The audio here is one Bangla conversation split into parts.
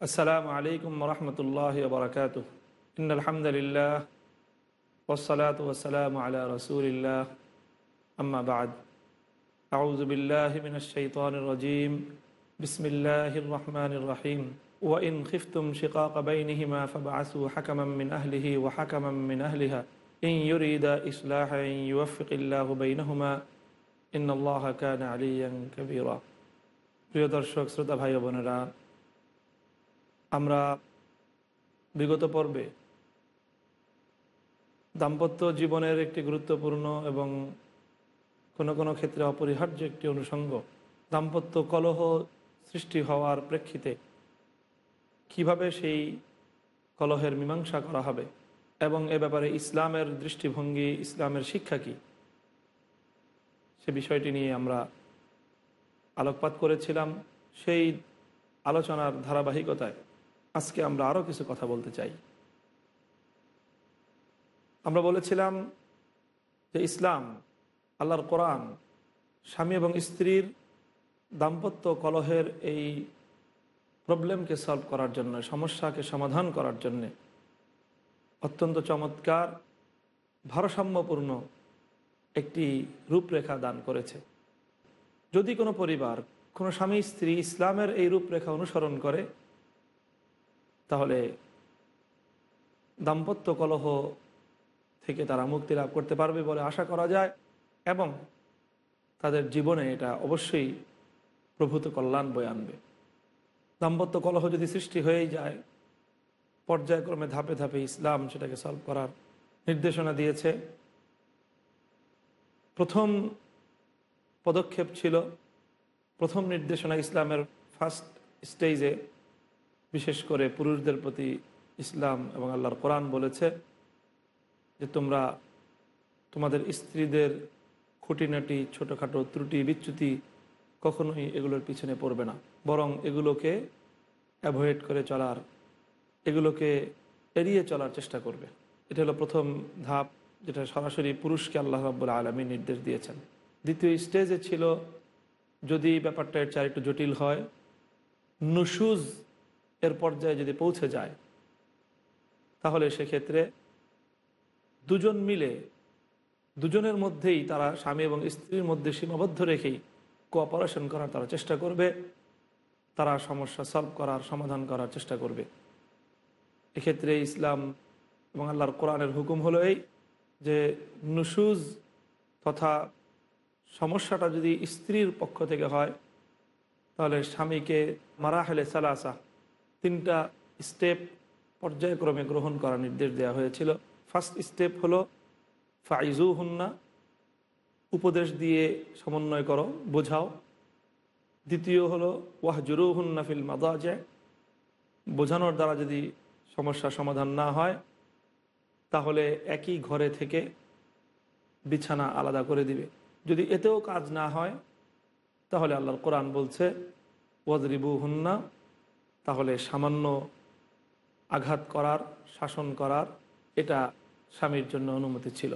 السلام عليكم ورحمة الله وبركاته إن الحمد لله والصلاة والسلام على رسول الله أما بعد أعوذ بالله من الشيطان الرجيم بسم الله الرحمن الرحيم وإن خفتم شقاق بينهما فبعثوا حكما من أهله وحكما من أهلها إن يريد إصلاحا يوفق الله بينهما إن الله كان عليا كبيرا প্রিয় দর্শক শ্রোতা ভাই বোনেরা আমরা বিগত পর্বে দাম্পত্য জীবনের একটি গুরুত্বপূর্ণ এবং কোনো কোনো ক্ষেত্রে অপরিহার্য একটি অনুষঙ্গ, দাম্পত্য কলহ সৃষ্টি হওয়ার প্রেক্ষিতে কীভাবে সেই কলহের মীমাংসা করা হবে এবং এ ব্যাপারে ইসলামের দৃষ্টিভঙ্গি, ইসলামের শিক্ষা কী? সে বিষয়টি নিয়ে আমরা আলোকপাত করেছিলাম সেই আলোচনার ধারাবাহিকতায়। আজকে আমরা আরও কিছু কথা বলতে চাই। আমরা বলেছিলাম যে ইসলাম, আল্লাহর কোরআন, স্বামী এবং স্ত্রীর দাম্পত্য কলহের এই প্রবলেমকে সলভ করার জন্য, সমস্যাকে সমাধান করার জন্যে অত্যন্ত চমৎকার, ভারসাম্যপূর্ণ একটি রূপরেখা দান করেছে। যদি কোনো পরিবার, কোনো স্বামী, স্ত্রী ইসলামের এই রূপরেখা অনুসরণ করে তাহলে দাম্পত্য কলহ থেকে তারা মুক্তি লাভ করতে পারবে বলে আশা করা যায় এবং তাদের জীবনে এটা অবশ্যই প্রভূত কল্যাণ বয়ে আনবে। দাম্পত্য কলহ যদি সৃষ্টি হয়েই যায়, পর্যায়ক্রমে ধাপে ধাপে ইসলাম সেটাকে সলভ করার নির্দেশনা দিয়েছে। প্রথম পদক্ষেপ ছিল, প্রথম নির্দেশনা ইসলামের ফার্স্ট স্টেজে বিশেষ করে পুরুষদের প্রতি ইসলাম এবং আল্লাহর কোরআন বলেছে যে তোমরা তোমাদের স্ত্রীদের খুঁটিনাটি, ছোটোখাটো ত্রুটি, বিচ্যুতি কখনোই এগুলোর পিছনে পড়বে না। বরং এগুলোকে অ্যাভয়েড করে চলার, এগুলোকে এড়িয়ে চলার চেষ্টা করবে। এটা হলো প্রথম ধাপ, যেটা সরাসরি পুরুষকে আল্লাহ রাব্বুল আলমী নির্দেশ দিয়েছেন। দ্বিতীয় স্টেজে ছিল, যদি ব্যাপারটা এর চার একটু জটিল হয় নুসুজ এর পর্যায়ে যদি পৌঁছে যায়, তাহলে সেক্ষেত্রে দুজন মিলে, দুজনের মধ্যেই তারা স্বামী এবং স্ত্রীর মধ্যে সীমাবদ্ধ রেখেই কোঅপারেশন করার তারা চেষ্টা করবে। তারা সমস্যা সলভ করার, সমাধান করার চেষ্টা করবে। এক্ষেত্রে ইসলাম এবং আল্লাহর কোরআনের হুকুম হলো এই যে নুসুজ তথা সমস্যাটা যদি স্ত্রীর পক্ষ থেকে হয়, তাহলে স্বামীকে মারাহেলে সালাসা তিনটা স্টেপ পর্যায়ক্রমে গ্রহণ করার নির্দেশ দেওয়া হয়েছিল। ফার্স্ট স্টেপ হলো ফাইজু হুন্না উপদেশ দিয়ে সমন্বয় করো, বোঝাও। দ্বিতীয় হলো ওয়াহজুরু হুন্না ফিল মাদাজে। বোঝানোর দ্বারা যদি সমস্যার সমাধান না হয়, তাহলে একই ঘরে থেকে বিছানা আলাদা করে দিবে। যদি এতেও কাজ না হয়, তাহলে আল্লাহর কোরআন বলছে ওয়াজরিবু হুন্না তাহলে সামান্য আঘাত করার, শাসন করার এটা স্বামীর জন্য অনুমতি ছিল।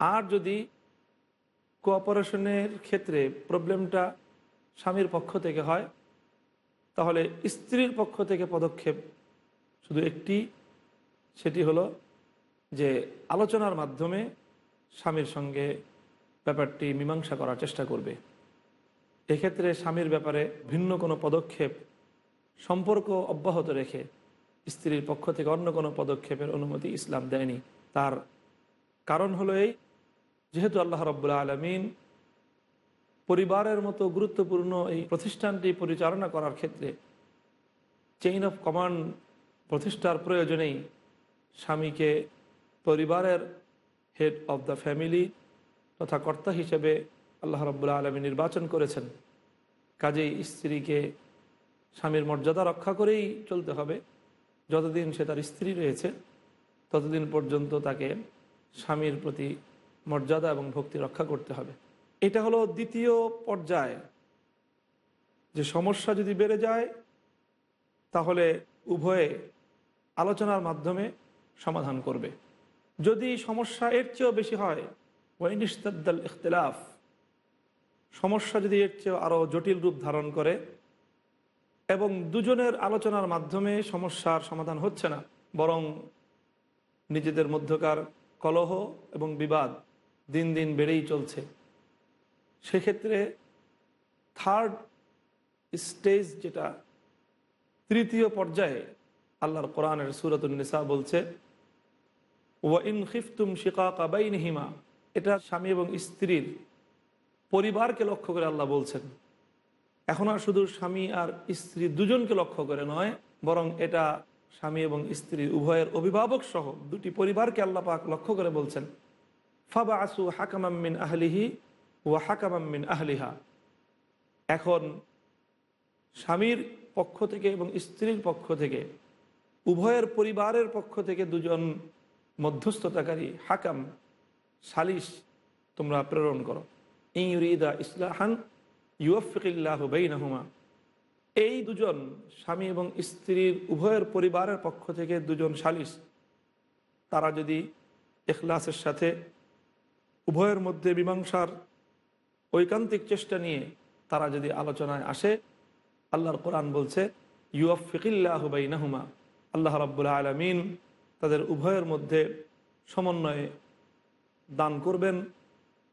আর যদি কোঅপারেশনের ক্ষেত্রে প্রবলেমটা স্বামীর পক্ষ থেকে হয়, তাহলে স্ত্রীর পক্ষ থেকে পদক্ষেপ শুধু একটি, সেটি হলো যে আলোচনার মাধ্যমে স্বামীর সঙ্গে ব্যাপারটি মীমাংসা করার চেষ্টা করবে। এক্ষেত্রে স্বামীর ব্যাপারে ভিন্ন কোনো পদক্ষেপ সম্পর্ক অব্যাহত রেখে স্ত্রীর পক্ষ থেকে অন্য কোনো পদক্ষেপের অনুমতি ইসলাম দেয়নি। তার কারণ হলো এই, যেহেতু আল্লাহ রব্বুল্লা আলমিন পরিবারের মতো গুরুত্বপূর্ণ এই প্রতিষ্ঠানটি পরিচালনা করার ক্ষেত্রে চেইন অফ কমান্ড প্রতিষ্ঠার প্রয়োজনেই স্বামীকে পরিবারের হেড অব দ্য ফ্যামিলি তথা কর্তা হিসেবে আল্লাহ রব্বুল্লা আলমী নির্বাচন করেছেন। কাজেই স্ত্রীকে স্বামীর মর্যাদা রক্ষা করেই চলতে হবে। যতদিন সে তার স্ত্রী রয়েছে, ততদিন পর্যন্ত তাকে স্বামীর প্রতি মর্যাদা এবং ভক্তি রক্ষা করতে হবে। এটা হলো দ্বিতীয় পর্যায়ে। যে সমস্যা যদি বেড়ে যায়, তাহলে উভয়ে আলোচনার মাধ্যমে সমাধান করবে। যদি সমস্যা এর চেয়েও বেশি হয় ওয়াইনিস্তাদ্দাল ইখতলাফ, সমস্যা যদি এর চেয়েও আরও জটিল রূপ ধারণ করে এবং দুজনের আলোচনার মাধ্যমে সমস্যার সমাধান হচ্ছে না, বরং নিজেদের মধ্যকার কলহ এবং বিবাদ দিন দিন বেড়েই চলছে। সেক্ষেত্রে থার্ড স্টেজ যেটা, তৃতীয় পর্যায়ে আল্লাহর কোরআনের সুরতুন্নিসা বলছে, ওয়া ইন খিফতুম শিকা কাবাইনহিমা এটা স্বামী এবং স্ত্রীর পরিবারকে লক্ষ্য করে আল্লাহ বলছেন। এখন আর শুধু স্বামী আর স্ত্রী দুজনকে লক্ষ্য করে নয়, বরং এটা স্বামী এবং স্ত্রীর উভয়ের অভিভাবক সহ দুটি পরিবারকে আল্লাপাক লক্ষ্য করে বলছেন ফাবা আসু হাকামাম্মিন আহলিহি ও হাকামাম্মিন আহলিহা। এখন স্বামীর পক্ষ থেকে এবং স্ত্রীর পক্ষ থেকে, উভয়ের পরিবারের পক্ষ থেকে দুজন মধ্যস্থতাকারী হাকাম, সালিশ তোমরা প্রেরণ করো। ইউরিদা ইসলাহান ইউফিকিল্লাহ বেইনাহুমা। এই দুজন স্বামী এবং স্ত্রীর উভয়ের পরিবারের পক্ষ থেকে দুজন সালিশ তারা যদি এখলাসের সাথে উভয়ের মধ্যে মীমাংসার ঐকান্তিক চেষ্টা নিয়ে তারা যদি আলোচনায় আসে, আল্লাহর কোরআন বলছে, ইউফিকিল্লাহ বেইনাহুমা। আল্লাহ রাব্বুল আলমিন তাদের উভয়ের মধ্যে সমন্বয়ে দান করবেন।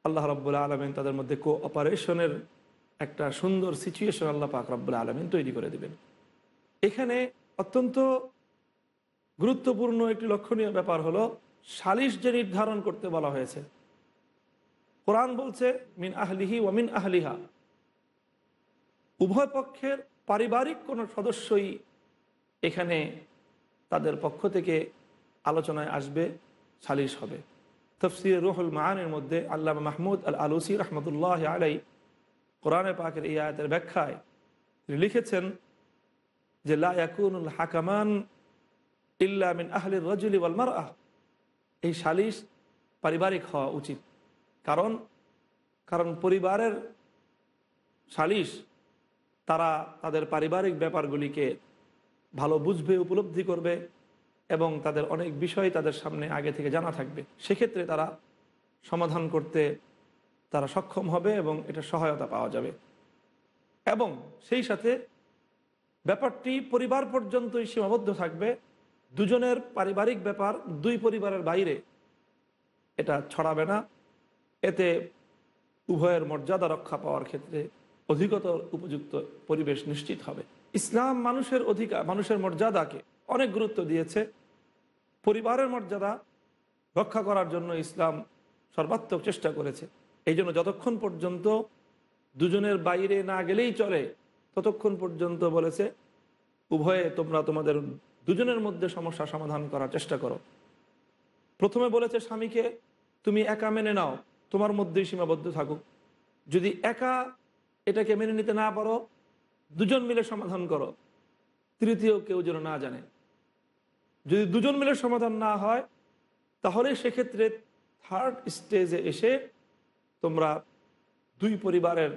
আল্লাহ রাব্বুল আলমিন তাদের মধ্যে কো অপারেশনের একটা সুন্দর সিচুয়েশন আল্লাহ পাক রাব্বুল আলমিন তৈরি করে দেবেন। এখানে অত্যন্ত গুরুত্বপূর্ণ একটি লক্ষণীয় ব্যাপার হলো সালিশ যে নির্ধারণ করতে বলা হয়েছে। কোরআন বলছে, মিন আহলিহি ও মিন আহলিহা। উভয় পক্ষের পারিবারিক কোনো সদস্যই এখানে তাদের পক্ষ থেকে আলোচনায় আসবে সালিশ হবে। তফসির রুহুল মাহানের মধ্যে আল্লাহ মাহমুদ আল আলুসি রহমতুল্লাহ আলাই কোরআনে পাকের এই আয়তের ব্যাখ্যায় তিনি লিখেছেন যে লাকুনুল হাকামান ইল্লা মিন আহলির রজুলি ওয়ালমার আহ এই সালিশ পারিবারিক হওয়া উচিত। কারণ কারণ পরিবারের সালিশ তারা তাদের পারিবারিক ব্যাপারগুলিকে ভালো বুঝবে, উপলব্ধি করবে এবং তাদের অনেক বিষয় তাদের সামনে আগে থেকে জানা থাকবে। সেক্ষেত্রে তারা সমাধান করতে তারা সক্ষম হবে এবং এটা সহায়তা পাওয়া যাবে। এবং সেই সাথে ব্যাপারটি পরিবার পর্যন্তই সীমাবদ্ধ থাকবে। দুজনের পারিবারিক ব্যাপার, দুই পরিবারের বাইরে এটা ছড়াবে না। এতে উভয়ের মর্যাদা রক্ষা পাওয়ার ক্ষেত্রে অধিকতর উপযুক্ত পরিবেশ নিশ্চিত হবে। ইসলাম মানুষের অধিকার, মানুষের মর্যাদাকে অনেক গুরুত্ব দিয়েছে। পরিবারের মর্যাদা রক্ষা করার জন্য ইসলাম সর্বাত্মক চেষ্টা করেছে। এই জন্য যতক্ষণ পর্যন্ত দুজনের বাইরে না গেলেই চলে, ততক্ষণ পর্যন্ত বলেছে, উভয়ে তোমরা তোমাদের দুজনের মধ্যে সমস্যা সমাধান করার চেষ্টা করো। প্রথমে বলেছে স্বামীকে, তুমি একা মেনে নাও, তোমার মধ্যেই সীমাবদ্ধ থাকুক। যদি একা এটাকে মেনে নিতে না পারো, দুজন মিলে সমাধান করো। তৃতীয় কেউ যেন না জানে। যদি দুজন মিলে সমাধান না হয়, তাহলে সেক্ষেত্রে থার্ড স্টেজে এসে তোমরা দুই পরিবারের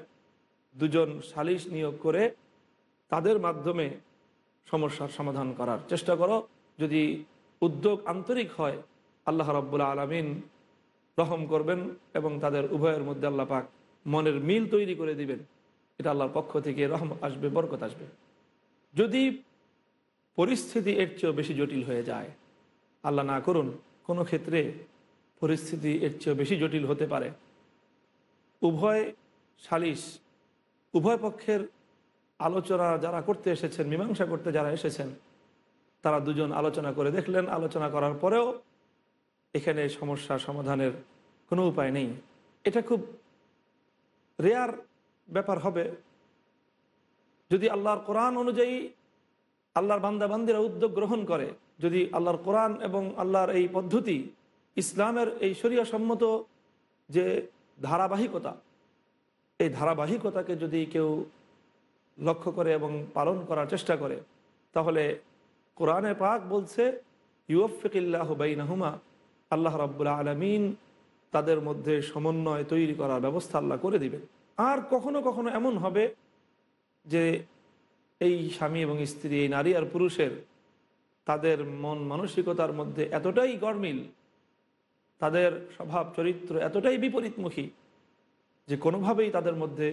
দুজন সালিশ নিয়োগ করে তাদের মাধ্যমে সমস্যার সমাধান করার চেষ্টা করো। যদি উদ্যোগ আন্তরিক হয়, আল্লাহ রব্বুল্লা আলমিন রহম করবেন এবং তাদের উভয়ের মধ্যে আল্লাহ পাক মনের মিল তৈরি করে দিবেন। এটা আল্লাহর পক্ষ থেকে রহম আসবে, বরকত আসবে। যদি পরিস্থিতি এর চেয়েও বেশি জটিল হয়ে যায়, আল্লাহ না করুন, কোনো ক্ষেত্রে পরিস্থিতি এর চেয়েও বেশি জটিল হতে পারে। উভয় সালিশ উভয় পক্ষের আলোচনা যারা করতে এসেছেন, মীমাংসা করতে যারা এসেছেন, তারা দুজন আলোচনা করে দেখলেন। আলোচনা করার পরেও এখানে সমস্যা সমাধানের কোনো উপায় নেই। এটা খুব রেয়ার ব্যাপার হবে। যদি আল্লাহর কোরআন অনুযায়ী আল্লাহর বান্দাবান্দিরা উদ্যোগ গ্রহণ করে, যদি আল্লাহর কোরআন এবং আল্লাহর এই পদ্ধতি ইসলামের এই সম্মত যে ধারাবাহিকতা। এই ধারাবাহিকতাকে যদি কেউ লক্ষ্য করে এবং পালন করার চেষ্টা করে, তাহলে কোরআনে পাক বলছে, ইউফিকিল্লাহ বাইনাহুমা আল্লাহ রাব্বুল আলমিন তাদের মধ্যে সমন্বয় তৈরি করার ব্যবস্থা আল্লাহ করে দিবেন। আর কখনো কখনো এমন হবে যে এই স্বামী এবং স্ত্রী, এই নারী আর পুরুষের তাদের মন মানসিকতার মধ্যে এতটাই গরমিল তাদের স্বভাব, চরিত্র এতটাই বিপরীতমুখী যে কোনোভাবেই তাদের মধ্যে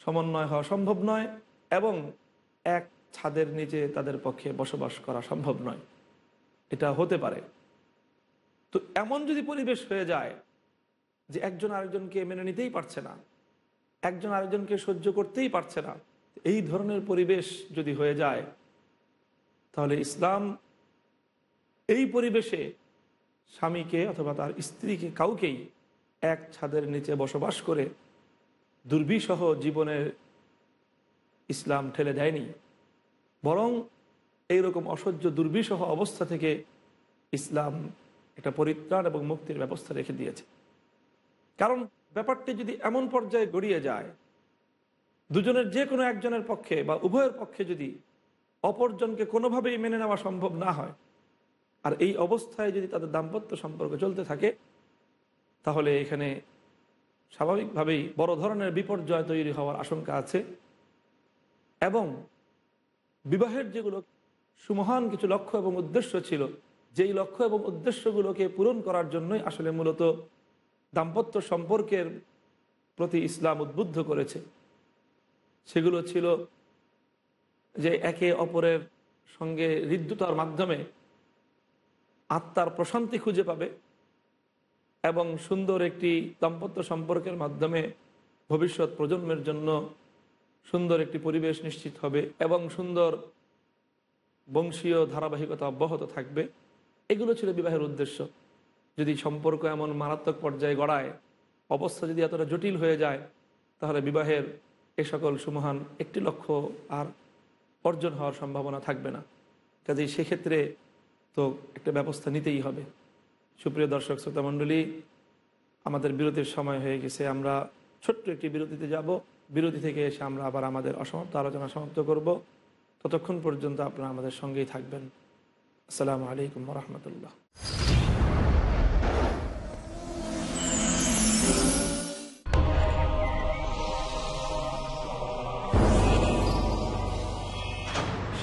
সমন্বয় হওয়া সম্ভব নয় এবং এক ছাদের নিচে তাদের পক্ষে বসবাস করা সম্ভব নয়। এটা হতে পারে। তো এমন যদি পরিবেশ হয়ে যায় যে একজন আরেকজনকে মেনে নিতেই পারছে না, একজন আরেকজনকে সহ্য করতেই পারছে না, এই ধরনের পরিবেশ যদি হয়ে যায়, তাহলে ইসলাম এই পরিবেশে স্বামীকে অথবা তার স্ত্রীকে কাউকেই এক ছাদের নিচে বসবাস করে দুর্বিসহ জীবনের ইসলাম ঠেলে দেয়নি। বরং এইরকম অসহ্য দুর্বিসহ অবস্থা থেকে ইসলাম একটা পরিত্রাণ এবং মুক্তির ব্যবস্থা রেখে দিয়েছে। কারণ ব্যাপারটি যদি এমন পর্যায়ে গড়িয়ে যায়, দুজনের যে কোনো একজনের পক্ষে বা উভয়ের পক্ষে যদি অপরজনকে কোনোভাবেই মেনে নেওয়া সম্ভব না হয় আর এই অবস্থায় যদি তাদের দাম্পত্য সম্পর্ক চলতে থাকে, তাহলে এখানে স্বাভাবিকভাবেই বড় ধরনের বিপর্যয় তৈরি হওয়ার আশঙ্কা আছে। এবং বিবাহের যেগুলো সুমহান কিছু লক্ষ্য এবং উদ্দেশ্য ছিল, যেই লক্ষ্য এবং উদ্দেশ্যগুলোকে পূরণ করার জন্যই আসলে মূলত দাম্পত্য সম্পর্কের প্রতি ইসলাম উদ্বুদ্ধ করেছে। সেগুলো ছিল যে একে অপরের সঙ্গে হৃদ্যতার মাধ্যমে আত্মার প্রশান্তি খুঁজে পাবে এবং সুন্দর একটি দাম্পত্য সম্পর্কের মাধ্যমে ভবিষ্যৎ প্রজন্মের জন্য সুন্দর একটি পরিবেশ নিশ্চিত হবে এবং সুন্দর বংশীয় ধারাবাহিকতা অব্যাহত থাকবে। এগুলো ছিল বিবাহের উদ্দেশ্য। যদি সম্পর্ক এমন মারাত্মক পর্যায়ে গড়ায়, অবস্থা যদি এতটা জটিল হয়ে যায়, তাহলে বিবাহের এ সকল সুমহান একটি লক্ষ্য আর অর্জন হওয়ার সম্ভাবনা থাকবে না। কাজেই সেক্ষেত্রে তো একটা ব্যবস্থা নিতেই হবে। সুপ্রিয় দর্শক, শ্রোতা মণ্ডলী, আমাদের বিরতির সময় হয়ে গেছে। আমরা ছোট্ট একটি বিরতিতে যাব। বিরতি থেকে এসে আমরা আবার আমাদের অসমাপ্ত আলোচনা সমাপ্ত করব। ততক্ষণ পর্যন্ত আপনারা আমাদের সঙ্গেই থাকবেন। আসসালামু আলাইকুম রহমতুল্লাহ।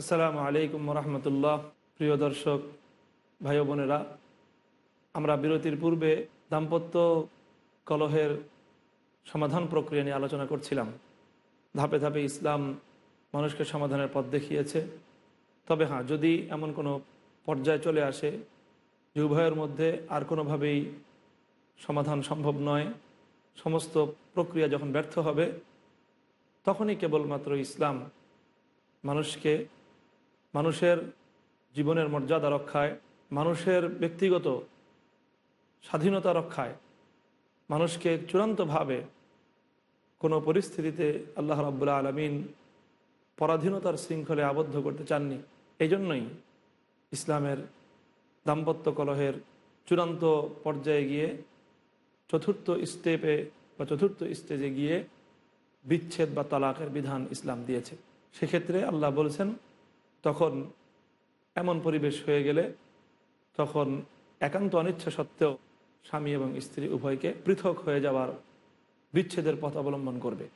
আসসালামু আলাইকুম রহমতুল্লাহ প্রিয় দর্শক, ভাই বোনেরা, আমরা বিরতির পূর্বে দাম্পত্য কলহের সমাধান প্রক্রিয়া নিয়ে আলোচনা করছিলাম। ধাপে ধাপে ইসলাম মানুষকে সমাধানের পথ দেখিয়েছে। তবে হ্যাঁ যদি এমন কোনো পর্যায়ে চলে আসে যে উভয়ের মধ্যে আর কোনোভাবেই সমাধান সম্ভব নয়, সমস্ত প্রক্রিয়া যখন ব্যর্থ হবে, তখনই কেবলমাত্র ইসলাম মানুষকে মানুষের জীবনের মর্যাদা রক্ষায়, মানুষের ব্যক্তিগত স্বাধীনতা রক্ষায়, মানুষকে চূড়ান্তভাবে কোনো পরিস্থিতিতে আল্লাহ রাবুল্লা আলমিন পরাধীনতার শৃঙ্খলে আবদ্ধ করতে চাননি। এই জন্যই ইসলামের দাম্পত্য কলহের চূড়ান্ত পর্যায়ে গিয়ে, চতুর্থ স্টেপে বা চতুর্থ স্টেজে গিয়ে বিচ্ছেদ বা তালাকের বিধান ইসলাম দিয়েছে। সেক্ষেত্রে আল্লাহ বলছেন তখন এমন পরিবেশ হয়ে গেলে তখন একান্ত অনিচ্ছা সত্ত্বেও স্বামী এবং স্ত্রী উভয়কে পৃথক হয়ে যাওয়ার বিচ্ছেদের পথ অবলম্বন করবে।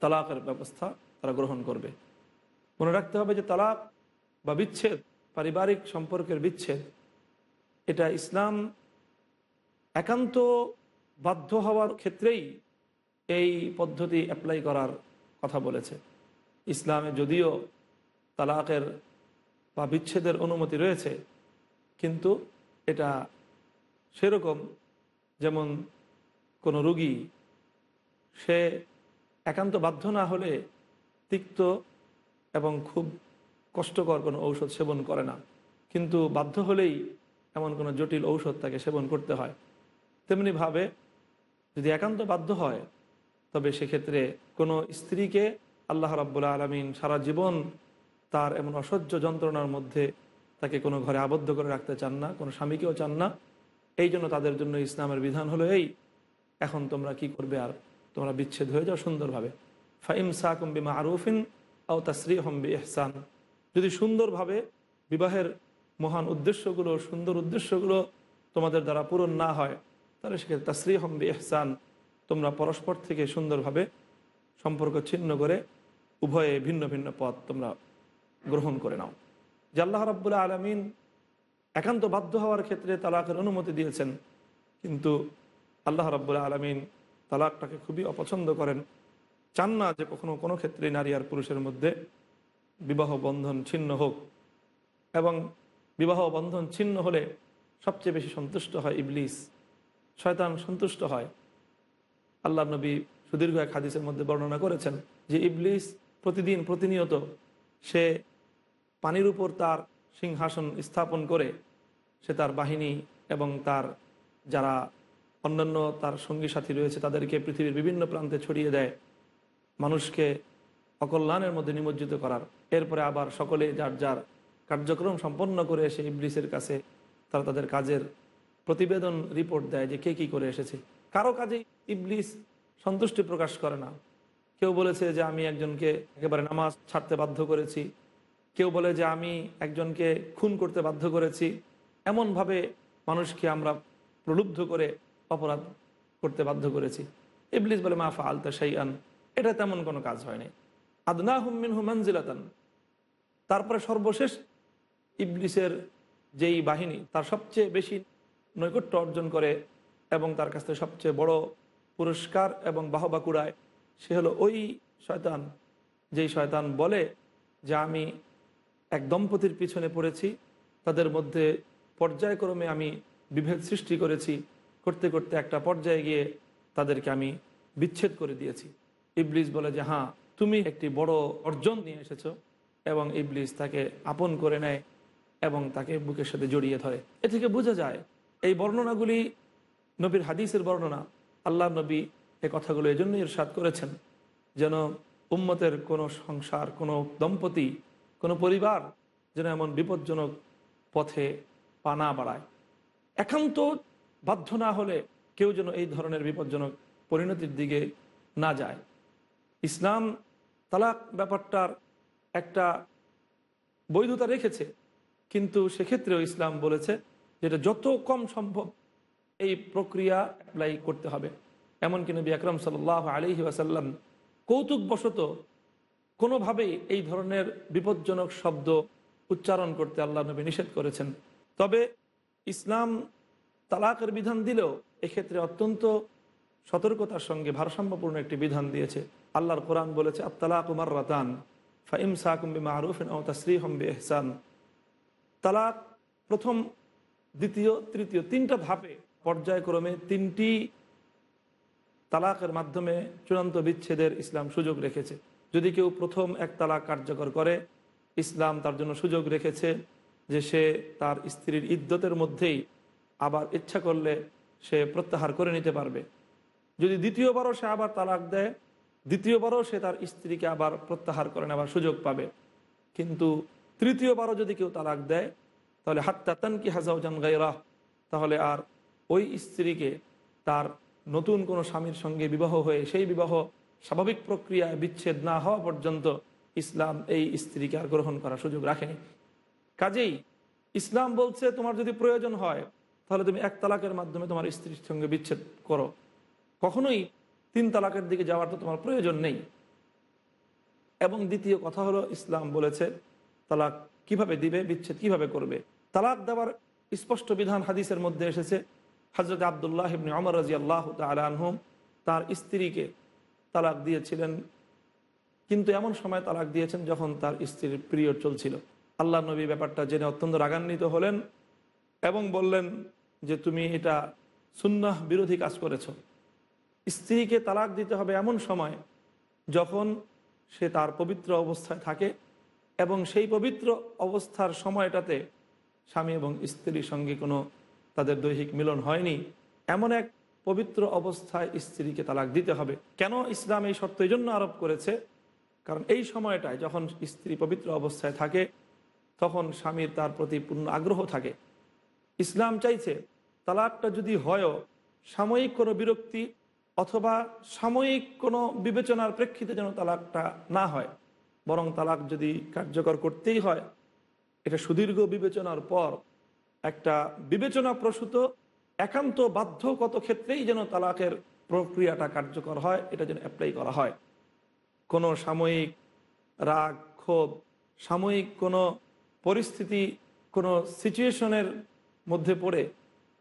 তালাকের ব্যবস্থা তারা গ্রহণ করবে। মনে রাখতে হবে যে তালাক বা বিচ্ছেদ, পারিবারিক সম্পর্কের বিচ্ছেদ, এটা ইসলাম একান্ত বাধ্য হওয়ার ক্ষেত্রেই এই পদ্ধতি অ্যাপ্লাই করার কথা বলেছে। ইসলামে যদিও তালাকের বা বিচ্ছেদের অনুমতি রয়েছে, কিন্তু এটা সেরকম যেমন কোনো রুগী সে একান্ত বাধ্য না হলে তিক্ত এবং খুব কষ্টকর কোনো ঔষধ সেবন করে না। কিন্তু বাধ্য হলেই এমন কোনো জটিল ঔষধ তাকে সেবন করতে হয়। তেমনিভাবে যদি একান্ত বাধ্য হয়, তবে সেক্ষেত্রে কোনো স্ত্রীকে আল্লাহ রাব্বুল্লা আলমিন সারা জীবন তার এমন অসহ্য যন্ত্রণার মধ্যে তাকে কোনো ঘরে আবদ্ধ করে রাখতে চান না, কোনো স্বামীকেও চান না। এই জন্য তাদের জন্য ইসলামের বিধান হলো এই, এখন তোমরা কি করবে আর তোমরা বিচ্ছেদ হয়ে যাও সুন্দরভাবে। ফাইম সাকুম বিমা আরুফিন আও তাসরি হম্বি এহসান যদি সুন্দরভাবে বিবাহের মহান উদ্দেশ্যগুলো, সুন্দর উদ্দেশ্যগুলো তোমাদের দ্বারা পূরণ না হয়, তাহলে সেক্ষেত্রে তাসরি হম্বি এহসান তোমরা পরস্পর থেকে সুন্দরভাবে সম্পর্ক ছিন্ন করে উভয়ে ভিন্ন ভিন্ন পথ তোমরা গ্রহণ করে নাও। যে আল্লাহ রাবুল্লাহ আলমিন একান্ত বাধ্য হওয়ার ক্ষেত্রে তালাকের অনুমতি দিয়েছেন, কিন্তু আল্লাহ রাবুল্লাহ আলমিন তালাকটাকে খুবই অপছন্দ করেন। চান না যে কখনো কোনো ক্ষেত্রে নারী আর পুরুষের মধ্যে বিবাহ বন্ধন ছিন্ন হোক, এবং বিবাহ বন্ধন ছিন্ন হলে সবচেয়ে বেশি সন্তুষ্ট হয় ইবলিস। শয়তান সন্তুষ্ট হয়। আল্লাহ নবী সুদীর্ঘ এক হাদিসের মধ্যে বর্ণনা করেছেন যে ইবলিস প্রতিদিন, প্রতিনিয়ত সে পানির উপর তার সিংহাসন স্থাপন করে সে তার বাহিনী এবং তার যারা অন্যান্য তার সঙ্গী সাথী রয়েছে, তাদেরকে পৃথিবীর বিভিন্ন প্রান্তে ছড়িয়ে দেয়, মানুষকে অকল্যাণের মধ্যে নিমজ্জিত করার। এরপরে আবার সকলে যার যার কার্যক্রম সম্পন্ন করে এসে ইবলিসের কাছে তারা তাদের কাজের প্রতিবেদন রিপোর্ট দেয় যে কে কী করে এসেছে। কারও কাজে ইবলিস সন্তুষ্টি প্রকাশ করে না। কেউ বলেছে যে আমি একজনকে একেবারে নামাজ ছাড়তে বাধ্য করেছি কেউ বলে যে আমি একজনকে খুন করতে বাধ্য করেছি, এমনভাবে মানুষকে আমরা প্রলুব্ধ করে অপরাধ করতে বাধ্য করেছি। ইবলিস বলে মাফা আলতা সাইয়ান এটা তেমন কোনো কাজ হয়নি। আদনা হুমিন হুমানজিলাতান তারপরে সর্বশেষ ইবলিসের যেই বাহিনী, তার সবচেয়ে বেশি নৈকট্য অর্জন করে এবং তার কাছ থেকে সবচেয়ে বড় পুরস্কার এবং বাহবা কুড়ায়, সে হলো ওই শয়তান। যেই শয়তান বলে যে, আমি এক দম্পতির পিছনে পড়েছি। তাদের মধ্যে পর্যায়ক্রমে আমি বিভেদ সৃষ্টি করেছি। করতে করতে একটা পর্যায়ে গিয়ে তাদেরকে আমি বিচ্ছেদ করে দিয়েছি। ইবলিস বলে যে হ্যাঁ তুমি একটি বড় অর্জন নিয়ে এসেছ এবং ইবলিস তাকে আপন করে নেয় এবং তাকে বুকের সাথে জড়িয়ে ধরে। এ থেকে বোঝা যায়, এই বর্ণনাগুলি নবীর হাদিসের বর্ণনা। আল্লাহ নবী এ কথাগুলো এজন্যই ইরশাদ করেছেন যেন উম্মতের কোনো সংসার, কোনো দম্পতি কোনো পরিবার যেন এমন বিপজ্জনক পথে পা না বাড়ায়। একান্ত বাধ্য না হলে কেউ যেন এই ধরনের বিপজ্জনক পরিণতির দিকে না যায়। ইসলাম তালাক ব্যাপারটার একটা বৈধতা রেখেছে, কিন্তু সেক্ষেত্রেও ইসলাম বলেছে যেটা যত কম সম্ভব এই প্রক্রিয়া অ্যাপ্লাই করতে হবে। এমনকি নবী আকরম সাল আলী ওয়াসাল্লাম কৌতুকবশত কোনোভাবেই এই ধরনের বিপজ্জনক শব্দ উচ্চারণ করতে আল্লাহ নবী নিষেধ করেছেন। তবে ইসলাম তালাকের বিধান দিলেও এক্ষেত্রে অত্যন্ত সতর্কতার সঙ্গে ভারসাম্যপূর্ণ একটি বিধান দিয়েছে। আল্লাহর কোরআন বলেছে, আত্তালাক উমার রাতান ফাইম সাকুম্বি মারুফিন ও তসরি হম্বি এহসান তালাক প্রথম, দ্বিতীয়, তৃতীয় তিনটা ধাপে পর্যায়ক্রমে তিনটি তালাকের মাধ্যমে চূড়ান্ত বিচ্ছেদের ইসলাম সুযোগ রেখেছে। যদি কেউ প্রথম এক তালাক কার্যকর করে, ইসলাম তার জন্য সুযোগ রেখেছে যে সে তার স্ত্রীর ইদ্যতের মধ্যেই আবার ইচ্ছা করলে সে প্রত্যাহার করে নিতে পারবে। যদি দ্বিতীয়বারও সে আবার তালাক দেয়, দ্বিতীয়বারও সে তার স্ত্রীকে আবার প্রত্যাহার করে নেওয়ার সুযোগ পাবে। কিন্তু তৃতীয়বারও যদি কেউ তালাক দেয়, তাহলে হাত্তা তানকি হাজাউজান গাইরাহ তাহলে আর ওই স্ত্রীকে তার নতুন কোনো স্বামীর সঙ্গে বিবাহ হয়ে সেই বিবাহ স্বাভাবিক প্রক্রিয়ায় বিচ্ছেদ না হওয়া পর্যন্ত ইসলাম এই স্ত্রীকে আর গ্রহণ করার সুযোগ রাখেনি। কাজেই ইসলাম বলছে, তোমার যদি প্রয়োজন হয়, তাহলে তুমি এক তালাকের মাধ্যমে তোমার স্ত্রীর সঙ্গে বিচ্ছেদ করো। কখনোই তিন তালাকের দিকে যাওয়ার তো তোমার প্রয়োজন নেই। এবং দ্বিতীয় কথা হলো, ইসলাম বলেছে, তালাক কীভাবে দিবে, বিচ্ছেদ কীভাবে করবে? তালাক দেওয়ার স্পষ্ট বিধান হাদিসের মধ্যে এসেছে হজরত আবদুল্লাহ ইবনে অমর রাজি আল্লাহ আনহুম, তার স্ত্রীকে তালাক দিয়েছিলেন। কিন্তু এমন সময় তালাক দিয়েছেন যখন তার স্ত্রীর পিরিয়ড চলছিল। আল্লাহ নবী ব্যাপারটা জেনে অত্যন্ত রাগান্বিত হলেন এবং বললেন যে, তুমি এটা সুন্নাহ বিরোধী কাজ করেছ। স্ত্রীকে তালাক দিতে হবে এমন সময় যখন সে তার পবিত্র অবস্থায় থাকে এবং সেই পবিত্র অবস্থার সময়টাতে স্বামী এবং স্ত্রীর সঙ্গে কোনো তাদের দৈহিক মিলন হয়নি। এমন এক পবিত্র অবস্থায় স্ত্রীকে তালাক দিতে হবে। কেন ইসলাম এই শর্ত এই জন্য আরোপ করেছে? কারণ এই সময়টায় যখন স্ত্রী পবিত্র অবস্থায় থাকে, তখন স্বামীর তার প্রতি পূর্ণ আগ্রহ থাকে। ইসলাম চাইছে তালাকটা যদি হয়ও, সাময়িক কোনো বিরক্তি অথবা সাময়িক কোনো বিবেচনার প্রেক্ষিতে যেন তালাকটা না হয়, বরং তালাক যদি কার্যকর করতেই হয়, এটা সুদীর্ঘ বিবেচনার পর একটা বিবেচনা প্রসূত একান্ত বাধ্যগত ক্ষেত্রেই যেন তালাকের প্রক্রিয়াটা কার্যকর হয়, এটা যেন অ্যাপ্লাই করা হয়। কোনো সাময়িক রাগ, ক্ষোভ, সাময়িক কোনো পরিস্থিতি, কোনো সিচুয়েশনের মধ্যে পড়ে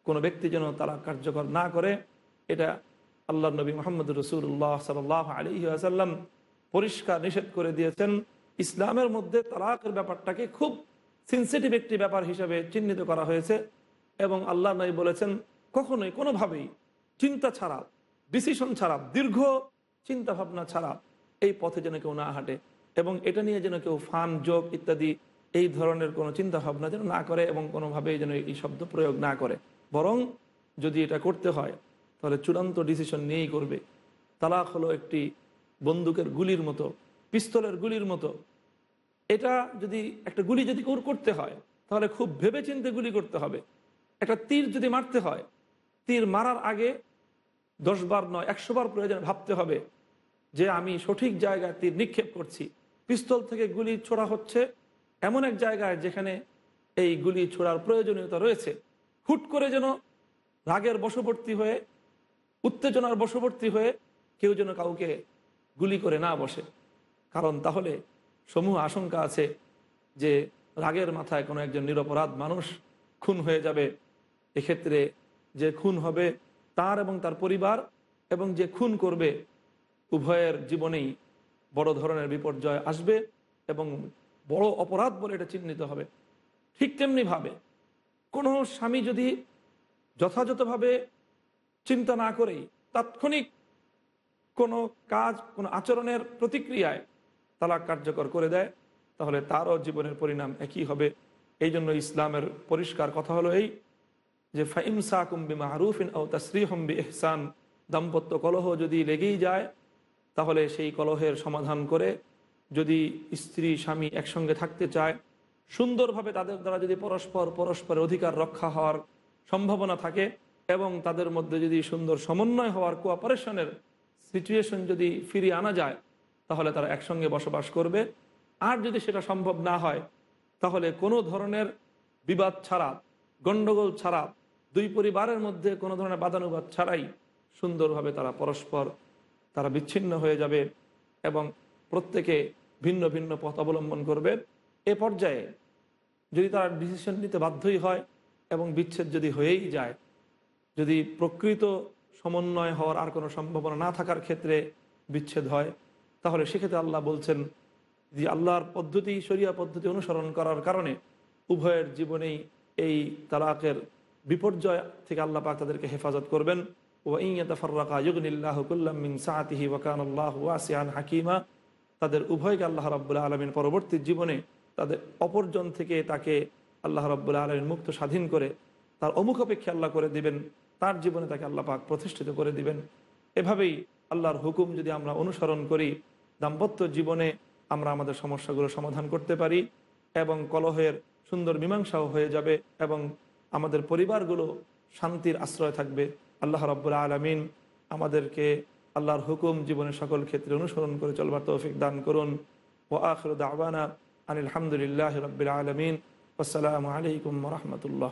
কোনো ব্যক্তি যেন তারা কার্যকর না করে, এটা আল্লাহ নবী মোহাম্মদ রসুল্লাহ সাল আলী আসাল্লাম পরিষ্কার নিষেধ করে দিয়েছেন। ইসলামের মধ্যে তালাকের ব্যাপারটাকে খুব সেন্সিটিভ একটি ব্যাপার হিসেবে চিহ্নিত করা হয়েছে। এবং আল্লাহ নবী বলেছেন, কখনোই, কোনোভাবেই চিন্তা ছাড়া ডিসিশন ছাড়া, দীর্ঘ চিন্তা ভাবনা ছাড়া এই পথে যেন কেউ না হাঁটে এবং এটা নিয়ে যেন কেউ ফান যোগ ইত্যাদি এই ধরনের কোনো চিন্তা ভাবনা যেন না করে এবং কোনোভাবেই যেন এই শব্দ প্রয়োগ না করে। বরং যদি এটা করতে হয়, তাহলে চূড়ান্ত ডিসিশন নিয়েই করবে। তালাক হলো একটি বন্দুকের গুলির মতো, পিস্তলের গুলির মতো। এটা যদি একটা গুলি যদি করতে হয়, তাহলে খুব ভেবে চিন্তে গুলি করতে হবে। একটা তীর যদি মারতে হয়, তীর মারার আগে দশ বার নয় একশো বার প্রয়োজন ভাবতে হবে যে আমি সঠিক জায়গায় তীর নিক্ষেপ করছি। পিস্তল থেকে গুলি ছোড়া হচ্ছে এমন এক জায়গায় যেখানে এই গুলি ছোড়ার প্রয়োজনীয়তা রয়েছে। হুট করে যেন রাগের বশবর্তী হয়ে, উত্তেজনার বশবর্তী হয়ে কেউ যেন কাউকে গুলি করে না বসে। কারণ তাহলে সমূহ আশঙ্কা আছে যে রাগের মাথায় কোনো একজন নিরপরাধ মানুষ খুন হয়ে যাবে। এক্ষেত্রে যে খুন হবে তার এবং তার পরিবার এবং যে খুন করবে উভয়ের জীবনেই বড় ধরনের বিপর্যয় আসবে এবং বড় অপরাধ বলে এটা চিহ্নিত হবে। ঠিক তেমনিভাবে কোনো স্বামী যদি যথাযথভাবে চিন্তা না করেই তাৎক্ষণিক কোনো কাজ, কোনো আচরণের প্রতিক্রিয়ায় তালাক কার্যকর করে দেয়, তাহলে তারও জীবনের পরিণাম একই হবে। এই জন্য ইসলামের পরিষ্কার কথা হলো এই যে ফাইমসা কুম্বি মাহরুফিন ও তসরিহম্বি এহসান দাম্পত্য কলহ যদি লেগেই যায়, তাহলে সেই কলহের সমাধান করে যদি স্ত্রী, স্বামী একসঙ্গে থাকতে চায়, সুন্দরভাবে তাদের দ্বারা যদি পরস্পর পরস্পরের অধিকার রক্ষা হওয়ার সম্ভাবনা থাকে এবং তাদের মধ্যে যদি সুন্দর সমন্বয় হওয়ার কোঅপারেশনের সিচুয়েশন যদি ফিরিয়ে আনা যায়, তাহলে তারা একসঙ্গে বসবাস করবে। আর যদি সেটা সম্ভব না হয়, তাহলে কোনো ধরনের বিবাদ ছাড়া, গণ্ডগোল ছাড়া দুই পরিবারের মধ্যে কোনো ধরনের বাদানুবাদ ছাড়াই সুন্দরভাবে তারা পরস্পর, তারা বিচ্ছিন্ন হয়ে যাবে এবং প্রত্যেকে ভিন্ন ভিন্ন পথ অবলম্বন করবে। এ পর্যায়ে যদি তারা ডিসিশন নিতে বাধ্যই হয় এবং বিচ্ছেদ যদি হয়েই যায়, যদি প্রকৃত সমন্বয় হওয়ার আর কোনো সম্ভাবনা না থাকার ক্ষেত্রে বিচ্ছেদ হয়, তাহলে সেক্ষেত্রে আল্লাহ বলছেন যে আল্লাহর পদ্ধতি, শরিয়া পদ্ধতি অনুসরণ করার কারণে উভয়ের জীবনেই এই তালাকের বিপর্যয় থেকে আল্লাহ পাক তাদেরকে হেফাজত করবেন। হাকিমা। তাদের উভয়কে আল্লাহ রাবুল্লাহ আলমিন পরবর্তী জীবনে তাদের অপরজন থেকে তাকে আল্লাহ রাবুল্লাহ আলমিন মুক্ত স্বাধীন করে তার অমুখ অপেক্ষা আল্লাহ করে দিবেন। তার জীবনে তাকে আল্লাহ পাক প্রতিষ্ঠিত করে দিবেন। এভাবেই আল্লাহর হুকুম যদি আমরা অনুসরণ করি, দাম্পত্য জীবনে আমরা আমাদের সমস্যাগুলো সমাধান করতে পারি এবং কলহের সুন্দর মীমাংসাও হয়ে যাবে এবং আমাদের পরিবারগুলো শান্তির আশ্রয় থাকবে। আল্লাহ রব্বুল্লা আলমিন আমাদেরকে আল্লাহর হুকুম জীবনের সকল ক্ষেত্রে অনুসরণ করে চলবার তৌফিক দান করুন। ও আখর দাওয়ানা আনিল হামদুলিল্লাহ রবিল আলমিন। আসসালামু আলাইকুম রহমতুল্লাহ।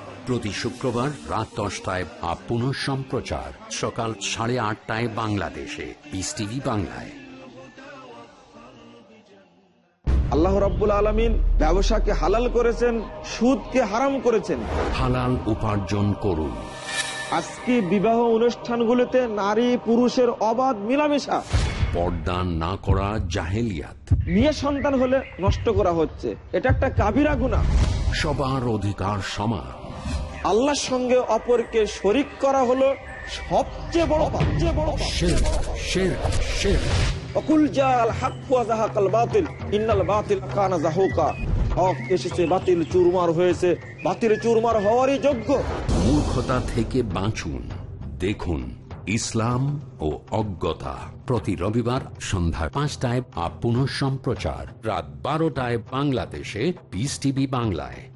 প্রতি শুক্রবার রাত দশটায় বা পুনঃ সম্প্রচার সকাল সাড়ে আটটায় বাংলাদেশে। পিস টিভি বাংলায়। আল্লাহ রাব্বুল আলমিন ব্যবসাকে হালাল করেছেন সুদকে হারাম করেছেন। হালাল উপার্জন করুন। আজকে বিবাহ অনুষ্ঠানগুলোতে নারী পুরুষের অবাধ মিলামেশা। পর্দা না করা জাহেলিয়াত। মেয়ে সন্তান হলে নষ্ট করা হচ্ছে। এটা একটা কাবিরা গুণা সবার অধিকার সমান। আল্লাহর সঙ্গে অপরকে শরিক করা হলো সবচেয়ে বড় সবচেয়ে বড়। শের শের অকুল জাল হাক ওয়া জাহাকাল বাতিল ইন্নাল বাতিল কানা জাহুকা। হক এসেছে বাতিল চুরমার হয়েছে। বাতিল চুরমার হওয়ারই যোগ্য। মূর্খতা থেকে বাঁচুন দেখুন ইসলাম ও অজ্ঞতা প্রতি রবিবার সন্ধ্যা পাঁচটায় আপ পুনঃ সম্প্রচার রাত বারোটায় বাংলাদেশে পিস টিভি বাংলায়।